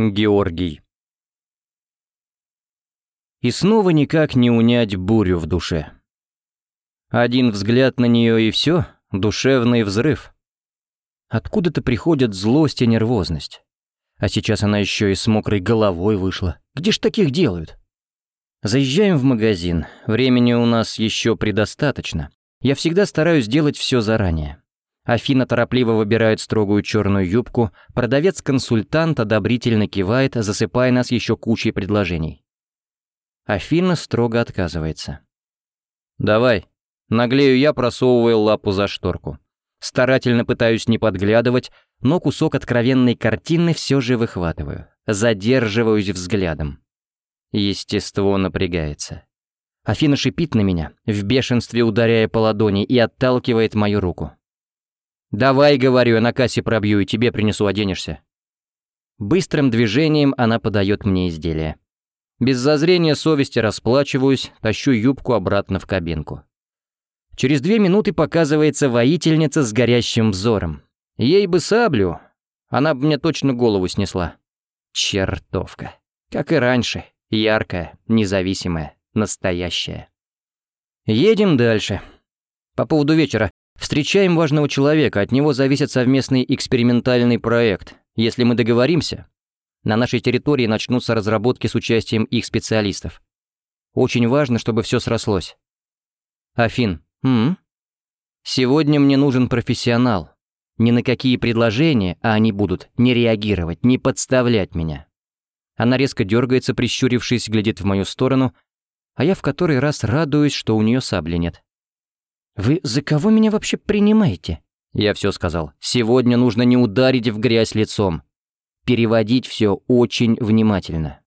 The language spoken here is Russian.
Георгий. И снова никак не унять бурю в душе. Один взгляд на нее и все, душевный взрыв. Откуда-то приходят злость и нервозность. А сейчас она еще и с мокрой головой вышла. Где ж таких делают? Заезжаем в магазин. Времени у нас еще предостаточно. Я всегда стараюсь делать все заранее. Афина торопливо выбирает строгую черную юбку, продавец-консультант одобрительно кивает, засыпая нас еще кучей предложений. Афина строго отказывается. «Давай», — наглею я, просовывая лапу за шторку. Старательно пытаюсь не подглядывать, но кусок откровенной картины все же выхватываю. Задерживаюсь взглядом. Естество напрягается. Афина шипит на меня, в бешенстве ударяя по ладони и отталкивает мою руку. «Давай, — говорю, я на кассе пробью и тебе принесу, оденешься». Быстрым движением она подает мне изделие. Без зазрения совести расплачиваюсь, тащу юбку обратно в кабинку. Через две минуты показывается воительница с горящим взором. Ей бы саблю, она бы мне точно голову снесла. Чертовка. Как и раньше, яркая, независимая, настоящая. Едем дальше. По поводу вечера. Встречаем важного человека, от него зависит совместный экспериментальный проект. Если мы договоримся, на нашей территории начнутся разработки с участием их специалистов. Очень важно, чтобы все срослось. Афин, м, -м? Сегодня мне нужен профессионал. Ни на какие предложения, а они будут, не реагировать, не подставлять меня. Она резко дергается, прищурившись, глядит в мою сторону, а я в который раз радуюсь, что у нее сабли нет. «Вы за кого меня вообще принимаете?» Я все сказал. «Сегодня нужно не ударить в грязь лицом. Переводить все очень внимательно».